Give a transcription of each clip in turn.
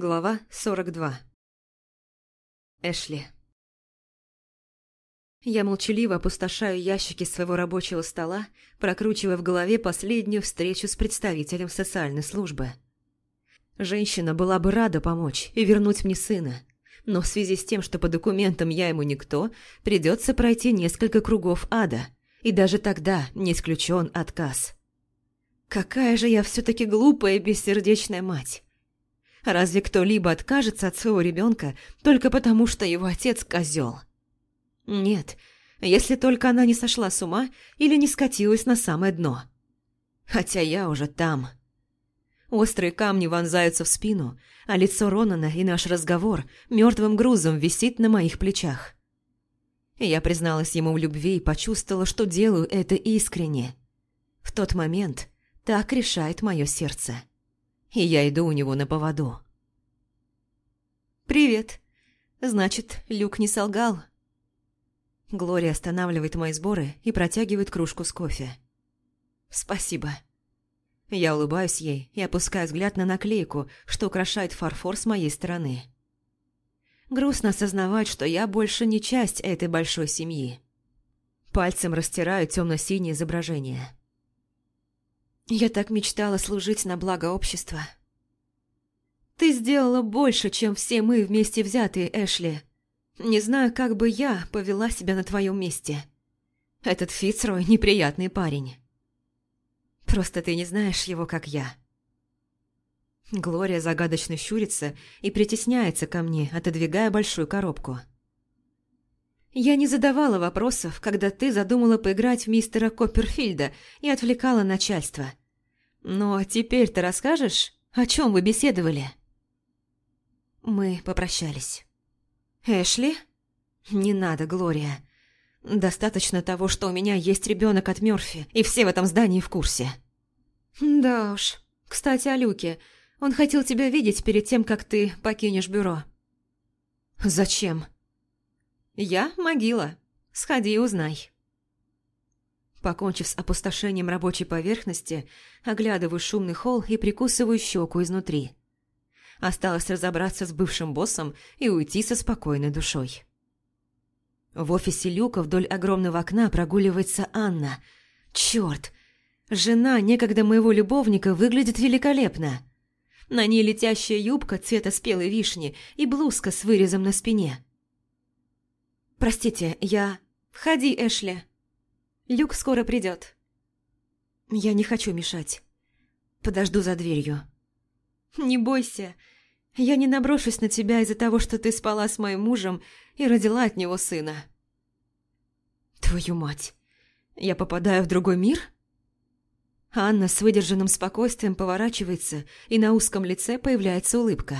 Глава 42 Эшли Я молчаливо опустошаю ящики своего рабочего стола, прокручивая в голове последнюю встречу с представителем социальной службы. Женщина была бы рада помочь и вернуть мне сына, но в связи с тем, что по документам я ему никто, придется пройти несколько кругов ада, и даже тогда не исключен отказ. Какая же я все-таки глупая и бессердечная мать! Разве кто-либо откажется от своего ребенка только потому, что его отец козел? Нет, если только она не сошла с ума или не скатилась на самое дно. Хотя я уже там. Острые камни вонзаются в спину, а лицо Ронана и наш разговор мертвым грузом висит на моих плечах. Я призналась ему в любви и почувствовала, что делаю это искренне. В тот момент так решает мое сердце и я иду у него на поводу. «Привет. Значит, Люк не солгал?» Глория останавливает мои сборы и протягивает кружку с кофе. «Спасибо». Я улыбаюсь ей и опускаю взгляд на наклейку, что украшает фарфор с моей стороны. Грустно осознавать, что я больше не часть этой большой семьи. Пальцем растираю темно-синее изображение. Я так мечтала служить на благо общества. Ты сделала больше, чем все мы вместе взятые, Эшли. Не знаю, как бы я повела себя на твоем месте. Этот Фицрой неприятный парень. Просто ты не знаешь его, как я. Глория загадочно щурится и притесняется ко мне, отодвигая большую коробку. Я не задавала вопросов, когда ты задумала поиграть в мистера Копперфильда и отвлекала начальство. Но теперь ты расскажешь, о чем вы беседовали?» Мы попрощались. «Эшли?» «Не надо, Глория. Достаточно того, что у меня есть ребенок от Мёрфи, и все в этом здании в курсе». «Да уж. Кстати, о Люке. Он хотел тебя видеть перед тем, как ты покинешь бюро». «Зачем?» «Я могила. Сходи и узнай». Покончив с опустошением рабочей поверхности, оглядываю шумный холл и прикусываю щеку изнутри. Осталось разобраться с бывшим боссом и уйти со спокойной душой. В офисе Люка вдоль огромного окна прогуливается Анна. Черт! Жена некогда моего любовника выглядит великолепно. На ней летящая юбка цвета спелой вишни и блузка с вырезом на спине. «Простите, я...» «Входи, Эшли», Люк скоро придет. Я не хочу мешать. Подожду за дверью. Не бойся. Я не наброшусь на тебя из-за того, что ты спала с моим мужем и родила от него сына. Твою мать. Я попадаю в другой мир? Анна с выдержанным спокойствием поворачивается, и на узком лице появляется улыбка.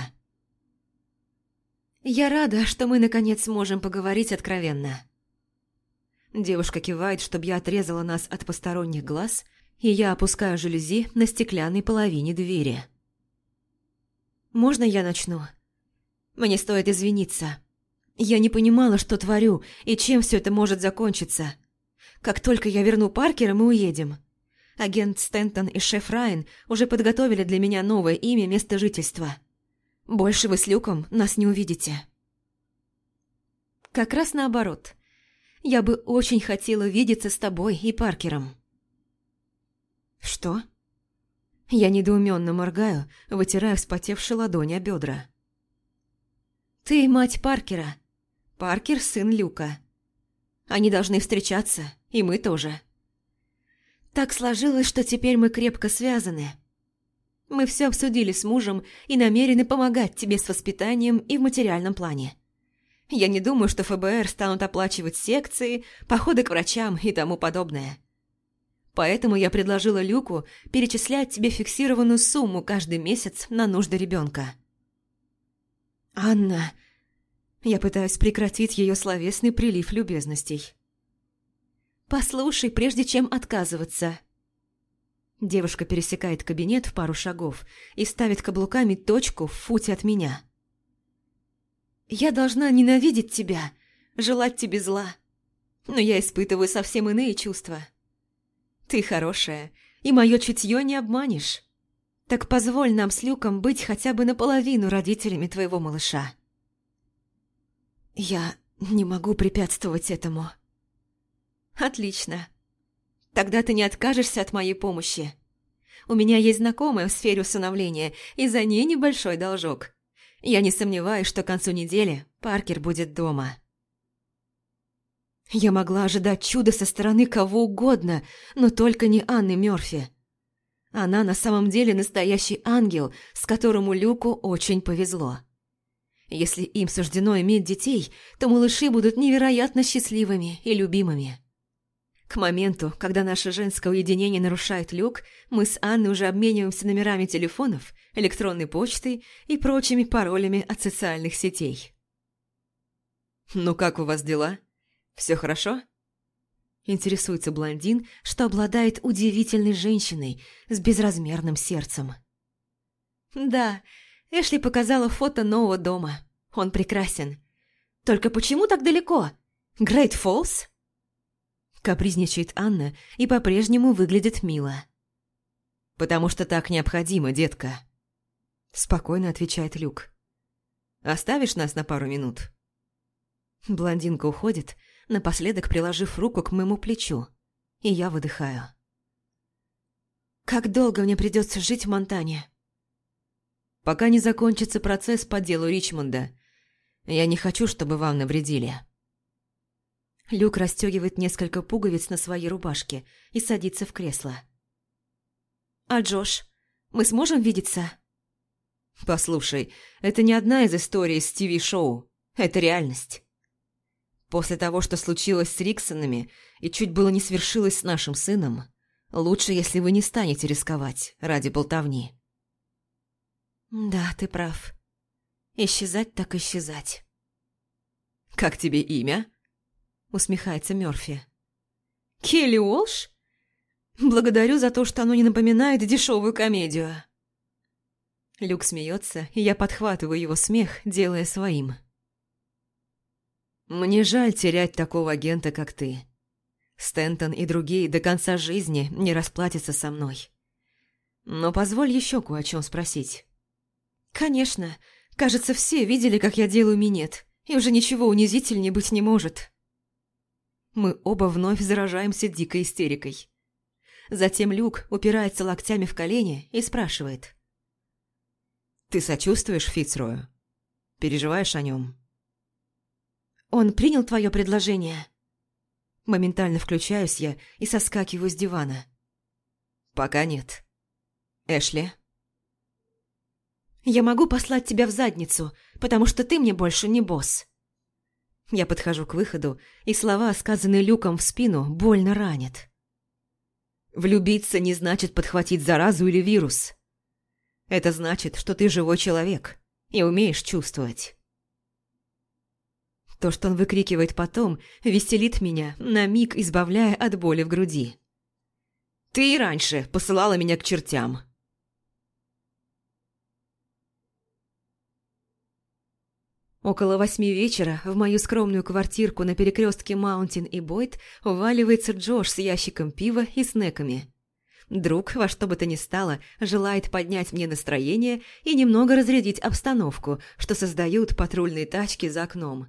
«Я рада, что мы наконец можем поговорить откровенно». Девушка кивает, чтобы я отрезала нас от посторонних глаз, и я опускаю жалюзи на стеклянной половине двери. «Можно я начну?» «Мне стоит извиниться. Я не понимала, что творю и чем все это может закончиться. Как только я верну Паркера, мы уедем. Агент Стентон и шеф Райан уже подготовили для меня новое имя место жительства. Больше вы с Люком нас не увидите». «Как раз наоборот». Я бы очень хотела видеться с тобой и Паркером». «Что?» Я недоуменно моргаю, вытирая вспотевшие ладони о бедра. «Ты мать Паркера. Паркер – сын Люка. Они должны встречаться, и мы тоже. Так сложилось, что теперь мы крепко связаны. Мы все обсудили с мужем и намерены помогать тебе с воспитанием и в материальном плане. Я не думаю, что ФБР станут оплачивать секции, походы к врачам и тому подобное. Поэтому я предложила Люку перечислять тебе фиксированную сумму каждый месяц на нужды ребенка. «Анна...» Я пытаюсь прекратить ее словесный прилив любезностей. «Послушай, прежде чем отказываться». Девушка пересекает кабинет в пару шагов и ставит каблуками точку в футе от меня. Я должна ненавидеть тебя, желать тебе зла. Но я испытываю совсем иные чувства. Ты хорошая, и мое чутье не обманешь. Так позволь нам с Люком быть хотя бы наполовину родителями твоего малыша. Я не могу препятствовать этому. Отлично. Тогда ты не откажешься от моей помощи. У меня есть знакомая в сфере усыновления, и за ней небольшой должок. Я не сомневаюсь, что к концу недели Паркер будет дома. Я могла ожидать чуда со стороны кого угодно, но только не Анны Мёрфи. Она на самом деле настоящий ангел, с которым у Люку очень повезло. Если им суждено иметь детей, то малыши будут невероятно счастливыми и любимыми. К моменту, когда наше женское уединение нарушает Люк, мы с Анной уже обмениваемся номерами телефонов, электронной почтой и прочими паролями от социальных сетей. «Ну как у вас дела? Все хорошо?» Интересуется блондин, что обладает удивительной женщиной с безразмерным сердцем. «Да, Эшли показала фото нового дома. Он прекрасен. Только почему так далеко? Грейт Фоллс?» Капризничает Анна и по-прежнему выглядит мило. «Потому что так необходимо, детка», – спокойно отвечает Люк. «Оставишь нас на пару минут?» Блондинка уходит, напоследок приложив руку к моему плечу, и я выдыхаю. «Как долго мне придется жить в Монтане?» «Пока не закончится процесс по делу Ричмонда. Я не хочу, чтобы вам навредили». Люк расстегивает несколько пуговиц на своей рубашке и садится в кресло. «А Джош, мы сможем видеться?» «Послушай, это не одна из историй с ТВ-шоу. Это реальность. После того, что случилось с Риксонами и чуть было не свершилось с нашим сыном, лучше, если вы не станете рисковать ради болтовни». «Да, ты прав. Исчезать так исчезать». «Как тебе имя?» Усмехается Мёрфи. «Келли Уолш? Благодарю за то, что оно не напоминает дешевую комедию». Люк смеется, и я подхватываю его смех, делая своим. «Мне жаль терять такого агента, как ты. Стентон и другие до конца жизни не расплатятся со мной. Но позволь еще кое о чем спросить». «Конечно. Кажется, все видели, как я делаю минет, и уже ничего унизительнее быть не может». Мы оба вновь заражаемся дикой истерикой. Затем Люк упирается локтями в колени и спрашивает. «Ты сочувствуешь Фицрою? Переживаешь о нем?» «Он принял твое предложение?» Моментально включаюсь я и соскакиваю с дивана. «Пока нет. Эшли?» «Я могу послать тебя в задницу, потому что ты мне больше не босс». Я подхожу к выходу, и слова, сказанные Люком в спину, больно ранят. Влюбиться не значит подхватить заразу или вирус. Это значит, что ты живой человек и умеешь чувствовать. То, что он выкрикивает потом, веселит меня, на миг избавляя от боли в груди. «Ты и раньше посылала меня к чертям», Около восьми вечера в мою скромную квартирку на перекрестке Маунтин и Бойт уваливается Джош с ящиком пива и снеками. Друг, во что бы то ни стало, желает поднять мне настроение и немного разрядить обстановку, что создают патрульные тачки за окном.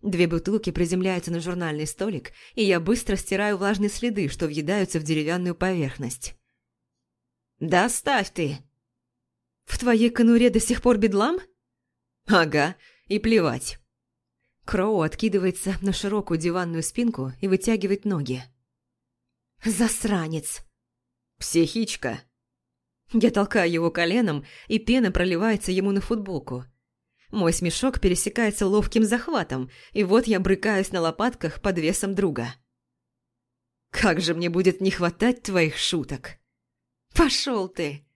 Две бутылки приземляются на журнальный столик, и я быстро стираю влажные следы, что въедаются в деревянную поверхность. «Да ставь ты!» «В твоей конуре до сих пор бедлам?» «Ага, и плевать. Кроу откидывается на широкую диванную спинку и вытягивает ноги. «Засранец!» «Психичка!» Я толкаю его коленом, и пена проливается ему на футболку. Мой смешок пересекается ловким захватом, и вот я брыкаюсь на лопатках под весом друга. «Как же мне будет не хватать твоих шуток!» «Пошел ты!»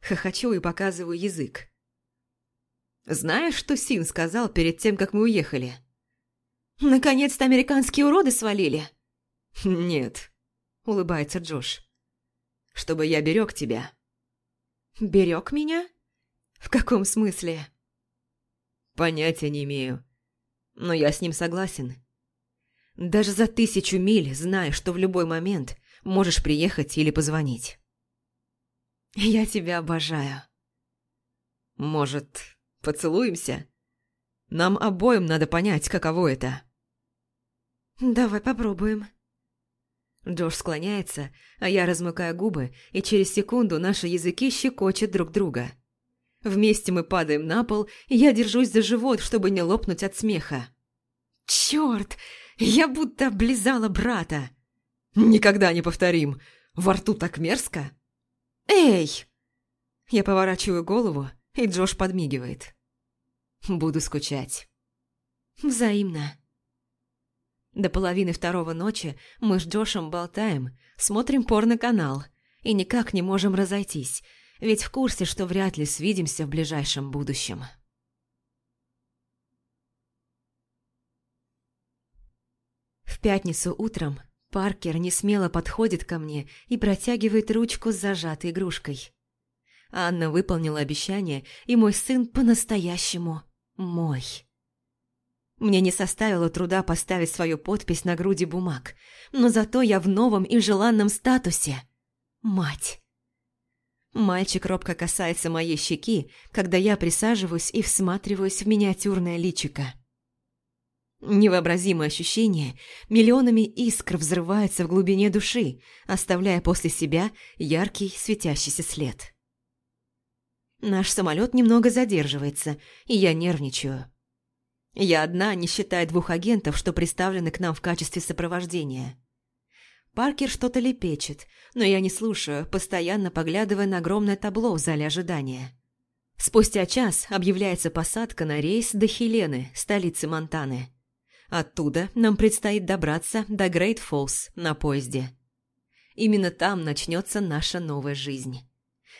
Хохочу и показываю язык. Знаешь, что Син сказал перед тем, как мы уехали?» «Наконец-то американские уроды свалили?» «Нет», — улыбается Джош. «Чтобы я берег тебя». «Берег меня? В каком смысле?» «Понятия не имею. Но я с ним согласен. Даже за тысячу миль, зная, что в любой момент можешь приехать или позвонить». Я тебя обожаю. Может, поцелуемся? Нам обоим надо понять, каково это. Давай попробуем. Джош склоняется, а я размыкаю губы, и через секунду наши языки щекочут друг друга. Вместе мы падаем на пол, и я держусь за живот, чтобы не лопнуть от смеха. Черт! Я будто облизала брата. Никогда не повторим. Во рту так мерзко. Эй! Я поворачиваю голову, и Джош подмигивает. Буду скучать. Взаимно. До половины второго ночи мы с Джошем болтаем, смотрим порно-канал и никак не можем разойтись, ведь в курсе, что вряд ли свидимся в ближайшем будущем. В пятницу утром Паркер не смело подходит ко мне и протягивает ручку с зажатой игрушкой. Анна выполнила обещание, и мой сын по-настоящему мой. Мне не составило труда поставить свою подпись на груди бумаг, но зато я в новом и желанном статусе. Мать. Мальчик робко касается моей щеки, когда я присаживаюсь и всматриваюсь в миниатюрное личико. Невообразимое ощущение миллионами искр взрывается в глубине души, оставляя после себя яркий светящийся след. Наш самолет немного задерживается, и я нервничаю. Я одна, не считая двух агентов, что представлены к нам в качестве сопровождения. Паркер что-то лепечет, но я не слушаю, постоянно поглядывая на огромное табло в зале ожидания. Спустя час объявляется посадка на рейс до Хелены, столицы Монтаны. Оттуда нам предстоит добраться до Грейт Фоллс на поезде. Именно там начнется наша новая жизнь.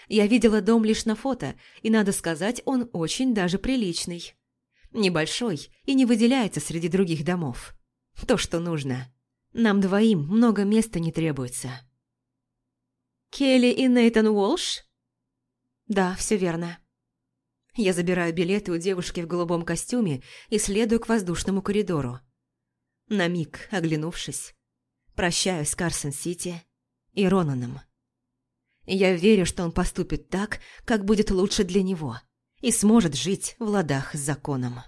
Я видела дом лишь на фото, и, надо сказать, он очень даже приличный. Небольшой и не выделяется среди других домов. То, что нужно. Нам двоим много места не требуется. «Келли и Нейтан Уолш?» «Да, все верно». Я забираю билеты у девушки в голубом костюме и следую к воздушному коридору. На миг, оглянувшись, прощаюсь с Карсон-Сити и Ронаном. Я верю, что он поступит так, как будет лучше для него – и сможет жить в ладах с законом.